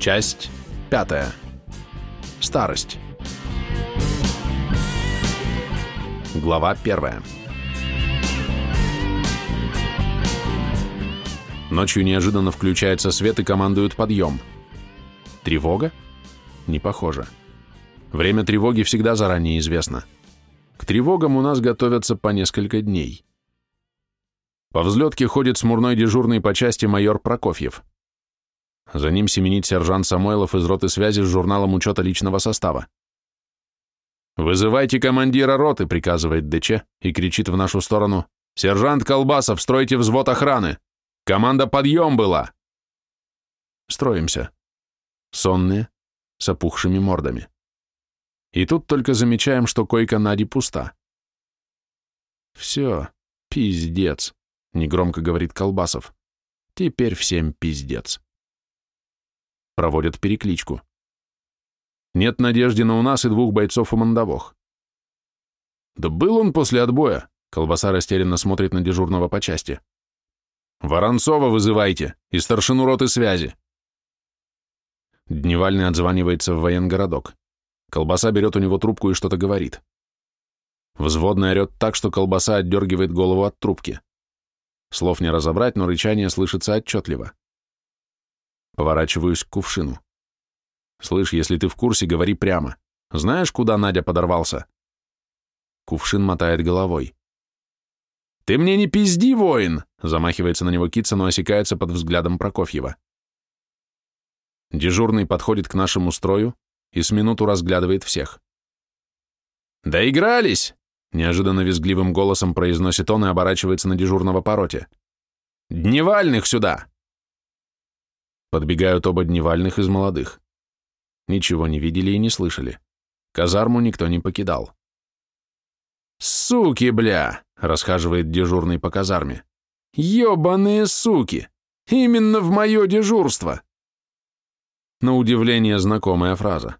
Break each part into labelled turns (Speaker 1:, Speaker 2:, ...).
Speaker 1: Часть пятая. Старость. Глава первая. Ночью неожиданно включается свет и командуют подъем. Тревога? Не похоже. Время тревоги всегда заранее известно. К тревогам у нас готовятся по несколько дней. По взлетке ходит смурной дежурный по части майор Прокофьев. За ним семенит сержант Самойлов из роты связи с журналом учета личного состава. «Вызывайте командира роты», — приказывает ДЧ и кричит в нашу сторону. «Сержант Колбасов, стройте взвод охраны! Команда подъем была!» Строимся. Сонные, с опухшими мордами. И тут только замечаем, что койка Нади пуста. «Все, пиздец», — негромко говорит Колбасов. «Теперь всем пиздец». Проводят перекличку. Нет надежды на у нас и двух бойцов у мандавох. Да был он после отбоя. Колбаса растерянно смотрит на дежурного по части. Воронцова вызывайте и старшину роты связи. Дневальный отзванивается в военгородок. Колбаса берет у него трубку и что-то говорит. Взводный орет так, что колбаса отдергивает голову от трубки. Слов не разобрать, но рычание слышится отчетливо. Поворачиваюсь к кувшину. Слышь, если ты в курсе, говори прямо. Знаешь, куда Надя подорвался? Кувшин мотает головой. «Ты мне не пизди, воин!» Замахивается на него Кица, но осекается под взглядом Прокофьева. Дежурный подходит к нашему строю и с минуту разглядывает всех. «Доигрались!» — неожиданно визгливым голосом произносит он и оборачивается на дежурного пороте. «Дневальных сюда!» Подбегают оба дневальных из молодых. Ничего не видели и не слышали. Казарму никто не покидал. «Суки, бля!» — расхаживает дежурный по казарме. «Ебаные суки! Именно в мое дежурство!» На удивление знакомая фраза.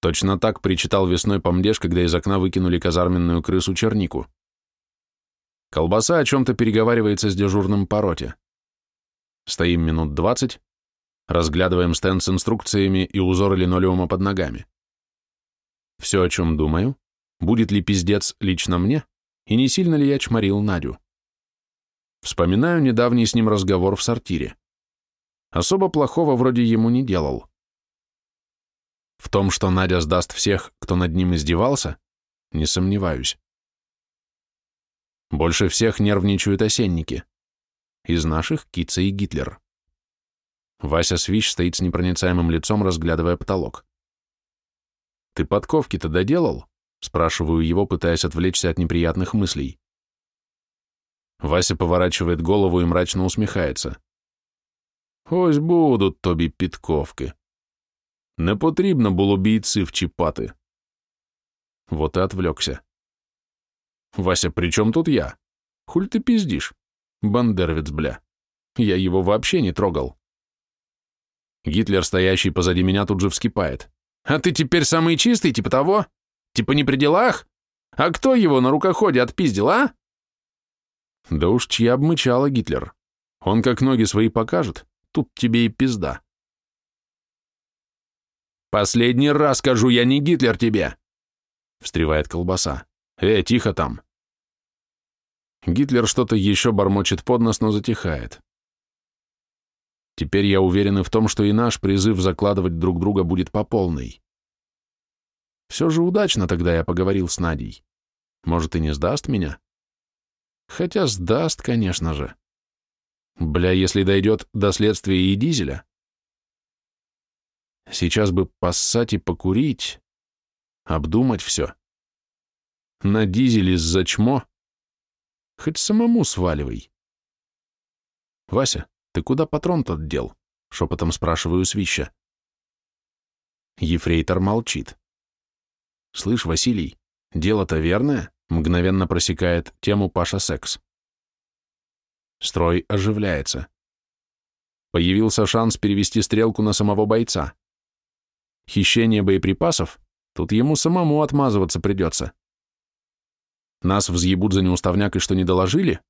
Speaker 1: Точно так причитал весной помдеж, когда из окна выкинули казарменную крысу чернику. Колбаса о чем-то переговаривается с дежурным по роте. Стоим минут двадцать, разглядываем стенд с инструкциями и узоры линолеума под ногами. Все, о чем думаю, будет ли пиздец лично мне, и не сильно ли я чморил Надю. Вспоминаю недавний с ним разговор в сортире. Особо плохого вроде ему не делал. В том, что Надя сдаст всех, кто над ним издевался, не сомневаюсь. Больше всех нервничают осенники Из наших — Кица и Гитлер. Вася Свищ стоит с непроницаемым лицом, разглядывая потолок. «Ты подковки-то доделал?» — спрашиваю его, пытаясь отвлечься от неприятных мыслей. Вася поворачивает голову и мрачно усмехается. «Ось будуть тобі підковки. Не потрібно було бійців чіпати». Вот и отвлекся. «Вася, при чем тут я? Хуль ты пиздишь? Бандеровец, бля. Я его вообще не трогал». Гитлер, стоящий позади меня, тут же вскипает. «А ты теперь самый чистый, типа того? Типа не при делах? А кто его на рукоходе отпиздил, а?» Да уж чья обмычала Гитлер. Он как ноги свои покажет, тут тебе и пизда. «Последний раз скажу, я не Гитлер тебе!» Встревает колбаса. «Э, тихо там!» Гитлер что-то еще бормочет под нос, но затихает. Теперь я уверен в том, что и наш призыв закладывать друг друга будет по полной. Все же удачно тогда я поговорил с Надей. Может, и не сдаст меня? Хотя сдаст, конечно же. Бля, если дойдет до следствия и дизеля. Сейчас бы поссать и покурить, обдумать все. На дизеле за чмо. Хоть самому сваливай. Вася, «Ты куда патрон тот дел?» — шепотом спрашиваю Свища. Ефрейтор молчит. «Слышь, Василий, дело-то верное?» — мгновенно просекает тему Паша Секс. Строй оживляется. Появился шанс перевести стрелку на самого бойца. Хищение боеприпасов, тут ему самому отмазываться придется. Нас взъебут за неуставняк и что не доложили,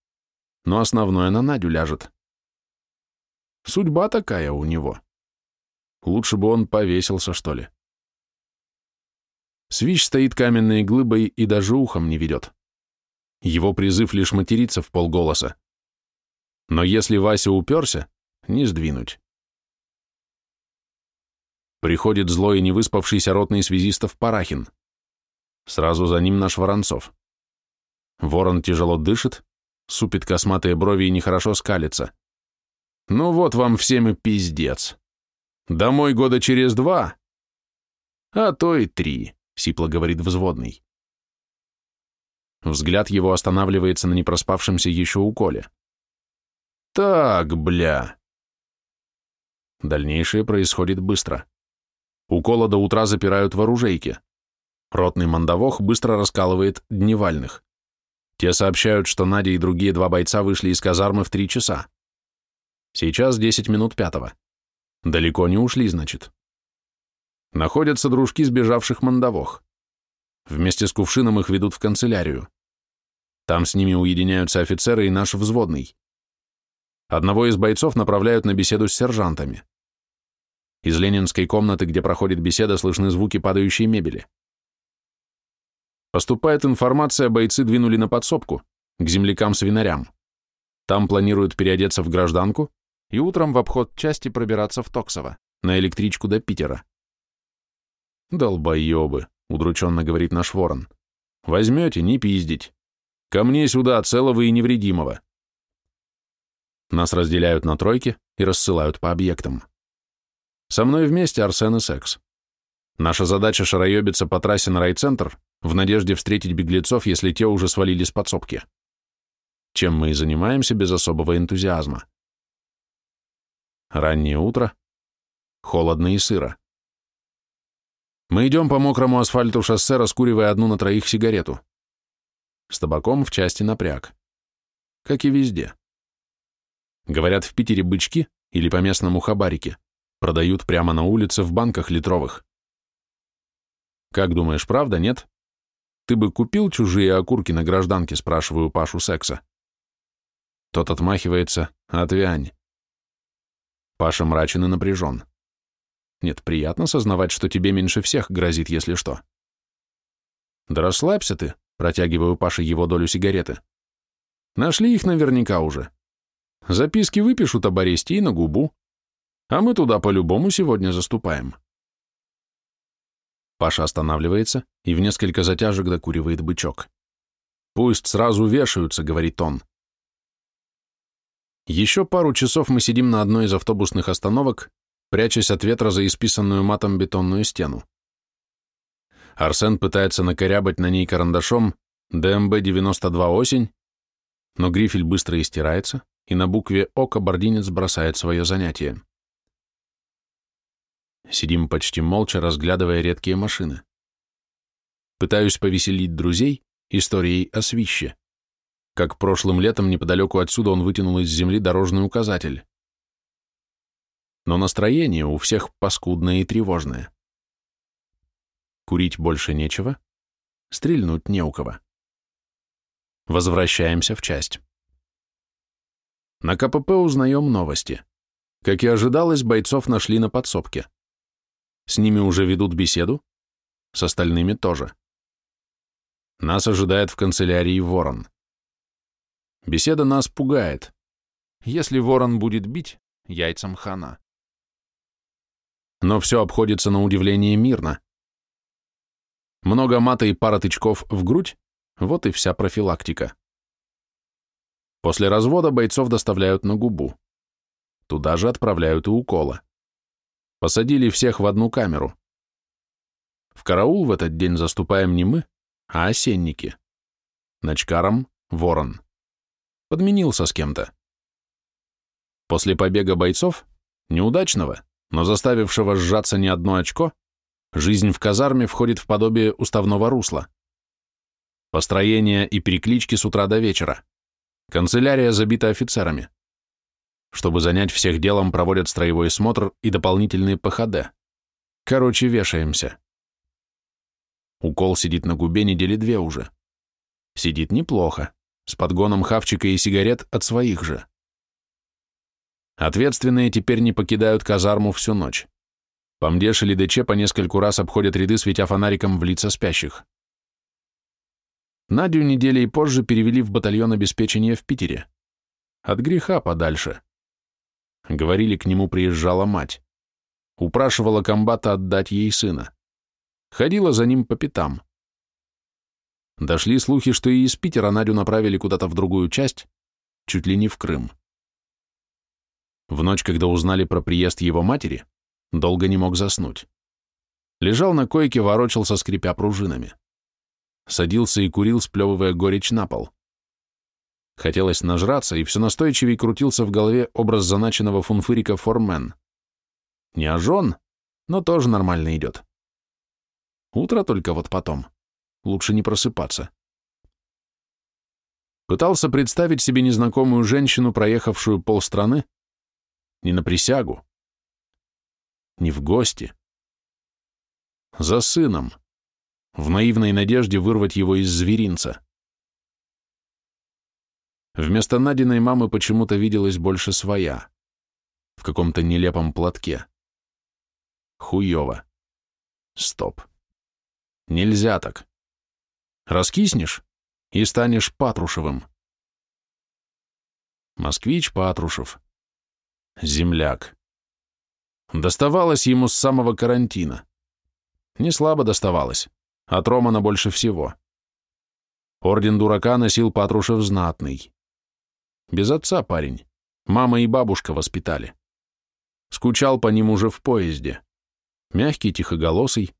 Speaker 1: но основное на Надю ляжет. Судьба такая у него. Лучше бы он повесился, что ли. Свищ стоит каменной глыбой и даже ухом не ведет. Его призыв лишь материться в полголоса. Но если Вася уперся, не сдвинуть. Приходит злой и невыспавшийся ротный связистов Парахин. Сразу за ним наш Воронцов. Ворон тяжело дышит, супит косматые брови и нехорошо скалится. Ну вот вам всем и пиздец. Домой года через два, а то и три, сипло говорит взводный. Взгляд его останавливается на непроспавшемся еще уколе. Так, бля. Дальнейшее происходит быстро. Укола до утра запирают в оружейке. Ротный мандавох быстро раскалывает дневальных. Те сообщают, что Надя и другие два бойца вышли из казармы в три часа. Сейчас 10 минут пятого. Далеко не ушли, значит. Находятся дружки сбежавших мандавох. Вместе с кувшином их ведут в канцелярию. Там с ними уединяются офицеры и наш взводный. Одного из бойцов направляют на беседу с сержантами. Из ленинской комнаты, где проходит беседа, слышны звуки падающей мебели. Поступает информация, бойцы двинули на подсобку, к землякам-свинарям. Там планируют переодеться в гражданку и утром в обход части пробираться в Токсово, на электричку до Питера. «Долбоебы», — удрученно говорит наш ворон. «Возьмете, не пиздить. Ко мне сюда, целого и невредимого». Нас разделяют на тройки и рассылают по объектам. Со мной вместе Арсен и Секс. Наша задача шароебиться по трассе на райцентр в надежде встретить беглецов, если те уже свалили с подсобки. Чем мы и занимаемся без особого энтузиазма. Раннее утро, холодно и сыро. Мы идем по мокрому асфальту шоссе, раскуривая одну на троих сигарету. С табаком в части напряг. Как и везде. Говорят, в Питере бычки, или по-местному хабарики, продают прямо на улице в банках литровых. Как думаешь, правда, нет? Ты бы купил чужие окурки на гражданке, спрашиваю Пашу секса. Тот отмахивается, отвянь. Паша мрачен и напряжен. Нет, приятно сознавать, что тебе меньше всех грозит, если что. Да расслабься ты, протягиваю Паше его долю сигареты. Нашли их наверняка уже. Записки выпишут об аресте и на губу. А мы туда по-любому сегодня заступаем. Паша останавливается и в несколько затяжек докуривает бычок. «Пусть сразу вешаются», — говорит он. Еще пару часов мы сидим на одной из автобусных остановок, прячась от ветра за исписанную матом бетонную стену. Арсен пытается накорябать на ней карандашом ДМБ-92 осень, но грифель быстро истирается, и на букве О кабардинец бросает свое занятие. Сидим почти молча, разглядывая редкие машины. Пытаюсь повеселить друзей историей о свище. Как прошлым летом неподалеку отсюда он вытянул из земли дорожный указатель. Но настроение у всех паскудное и тревожное. Курить больше нечего, стрельнуть не у кого. Возвращаемся в часть. На КПП узнаем новости. Как и ожидалось, бойцов нашли на подсобке. С ними уже ведут беседу, с остальными тоже. Нас ожидает в канцелярии ворон. Беседа нас пугает. Если ворон будет бить, яйцам хана. Но все обходится на удивление мирно. Много мата и пара тычков в грудь, вот и вся профилактика. После развода бойцов доставляют на губу. Туда же отправляют и уколы. Посадили всех в одну камеру. В караул в этот день заступаем не мы, а осенники. Ночкаром — ворон. Подменился с кем-то. После побега бойцов, неудачного, но заставившего сжаться не одно очко, жизнь в казарме входит в подобие уставного русла. Построение и переклички с утра до вечера. Канцелярия забита офицерами. Чтобы занять всех делом, проводят строевой смотр и дополнительные ПХД. Короче, вешаемся. Укол сидит на губе недели две уже. Сидит неплохо, с подгоном хавчика и сигарет от своих же. Ответственные теперь не покидают казарму всю ночь. Помдеш или ДЧ по нескольку раз обходят ряды, светя фонариком в лица спящих. Надю недели и позже перевели в батальон обеспечения в Питере. От греха подальше. Говорили, к нему приезжала мать. Упрашивала комбата отдать ей сына. Ходила за ним по пятам. Дошли слухи, что и из Питера Надю направили куда-то в другую часть, чуть ли не в Крым. В ночь, когда узнали про приезд его матери, долго не мог заснуть. Лежал на койке, ворочался, скрипя пружинами. Садился и курил, сплевывая горечь на пол. Хотелось нажраться, и все настойчивее крутился в голове образ заначенного фунфырика Формен. Не ожон, но тоже нормально идет. Утро только вот потом. Лучше не просыпаться. Пытался представить себе незнакомую женщину, проехавшую полстраны, не на присягу, не в гости, за сыном, в наивной надежде вырвать его из зверинца. Вместо Надиной мамы почему-то виделась больше своя, в каком-то нелепом платке. Хуёво. Стоп. Нельзя так. Раскиснешь и станешь Патрушевым. Москвич Патрушев. Земляк. Доставалось ему с самого карантина. Не слабо доставалось. От Романа больше всего. Орден дурака носил Патрушев знатный. Без отца парень. Мама и бабушка воспитали. Скучал по ним уже в поезде. Мягкий, тихоголосый.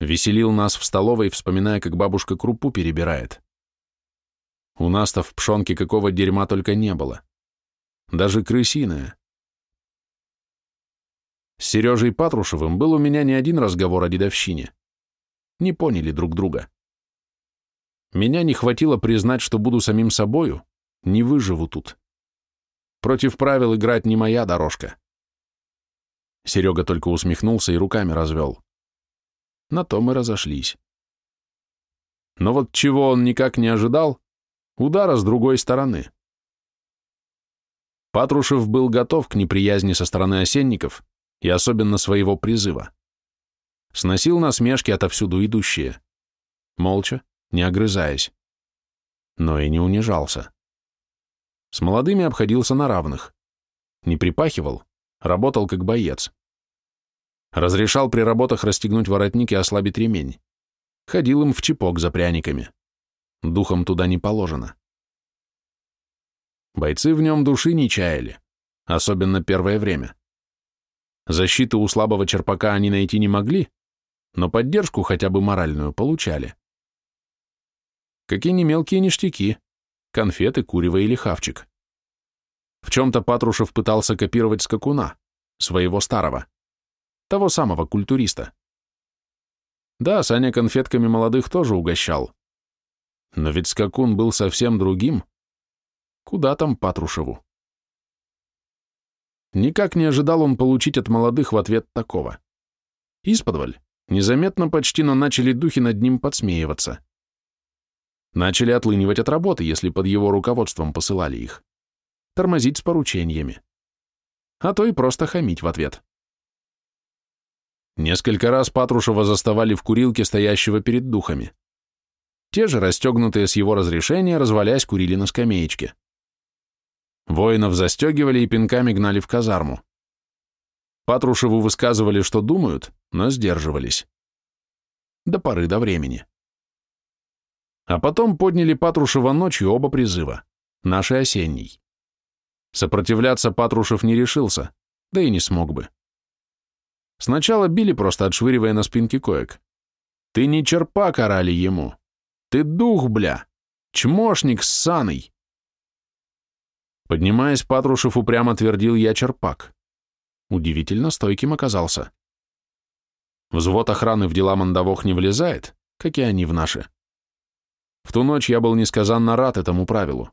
Speaker 1: Веселил нас в столовой, вспоминая, как бабушка крупу перебирает. У нас-то в пшонке какого дерьма только не было. Даже крысиное. С Сережей Патрушевым был у меня не один разговор о дедовщине. Не поняли друг друга. Меня не хватило признать, что буду самим собою, не выживу тут. Против правил играть не моя дорожка. Серега только усмехнулся и руками развел. На то мы разошлись. Но вот чего он никак не ожидал, удара с другой стороны. Патрушев был готов к неприязни со стороны осенников и особенно своего призыва. Сносил насмешки отовсюду идущие. Молча, не огрызаясь. Но и не унижался. С молодыми обходился на равных. Не припахивал, работал как боец. Разрешал при работах расстегнуть воротник и ослабить ремень. Ходил им в чепок за пряниками. Духом туда не положено. Бойцы в нем души не чаяли, особенно первое время. Защиты у слабого черпака они найти не могли, но поддержку хотя бы моральную получали. Какие не мелкие ништяки, конфеты, курево или хавчик. В чем-то Патрушев пытался копировать скакуна, своего старого, того самого культуриста. Да, Саня конфетками молодых тоже угощал. Но ведь скакун был совсем другим. Куда там Патрушеву? Никак не ожидал он получить от молодых в ответ такого. Исподволь, незаметно почти, но начали духи над ним подсмеиваться. Начали отлынивать от работы, если под его руководством посылали их. Тормозить с поручениями. А то и просто хамить в ответ. Несколько раз Патрушева заставали в курилке, стоящего перед духами. Те же, расстегнутые с его разрешения, развалясь, курили на скамеечке. Воинов застегивали и пинками гнали в казарму. Патрушеву высказывали, что думают, но сдерживались. До поры до времени. А потом подняли Патрушева ночью оба призыва, наш и осенний. Сопротивляться Патрушев не решился, да и не смог бы. Сначала били, просто отшвыривая на спинке коек. «Ты не черпак», — орали ему. «Ты дух, бля! Чмошник с саной!» Поднимаясь, Патрушев упрямо твердил «я черпак». Удивительно стойким оказался. Взвод охраны в дела мандавох не влезает, как и они в наши. В ту ночь я был несказанно рад этому правилу.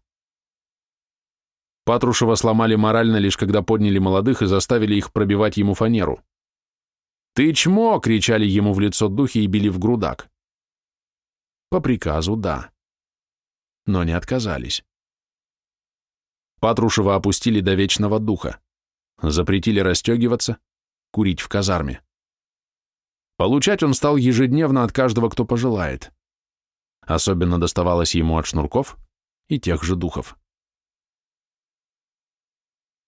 Speaker 1: Патрушева сломали морально лишь когда подняли молодых и заставили их пробивать ему фанеру. «Ты чмо!» — кричали ему в лицо духи и били в грудак. По приказу, да. Но не отказались. Патрушева опустили до вечного духа, запретили расстегиваться, курить в казарме. Получать он стал ежедневно от каждого, кто пожелает. Особенно доставалось ему от шнурков и тех же духов.